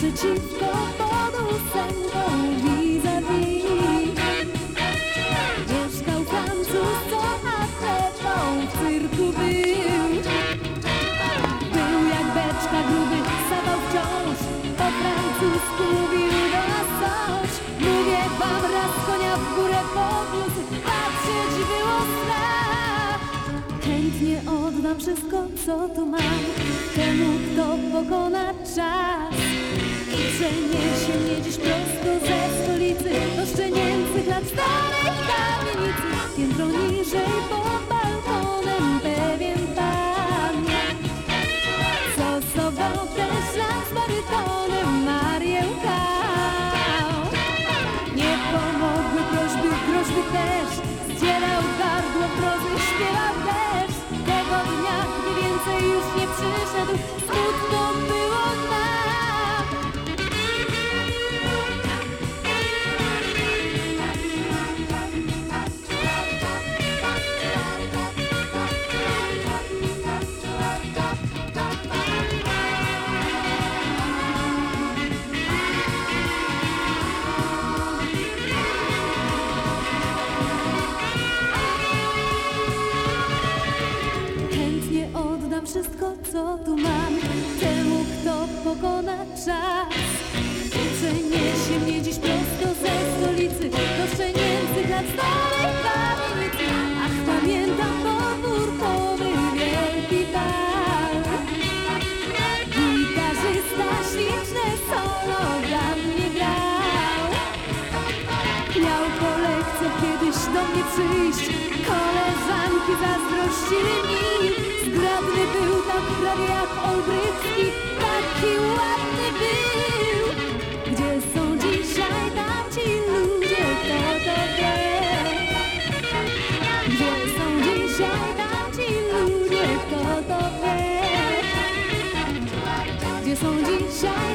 naprzeciwko pod ósemką vis-a-vis. Mieszkał Francuz, co atletą w cyrku był. Był jak beczka gruby, sawał wciąż, po francusku mówił do nas coś. Mówię wam, raz konia w górę podniósł, patrzeć było strach. Chętnie oddam wszystko, co tu mam, temu, kto pokona czas. Przeniesie mnie dziś prosto ze stolicy, do szczenięcych lat starej kamienicy. Piętro niżej pod balkonem pewien pan. Co sobotę szlak z barytonem Marię kał. Nie pomogły prośby, groźby też Zdzierał gardło prozy, śpiewał też Tego dnia, gdy więcej już nie przyszedł pokona czas. Przeniesie mnie dziś prosto ze stolicy Do szczenięcych lat starej kamienicy Ach, pamiętam podwórkowy wielki bal Gitarzysta śliczne solo dla mnie grał. Miał po lekcjach kiedyś do mnie przyjść. Koleżanki zazdrościły mi. Zgrabny był tak prawie jak Olbrychski 也曾经。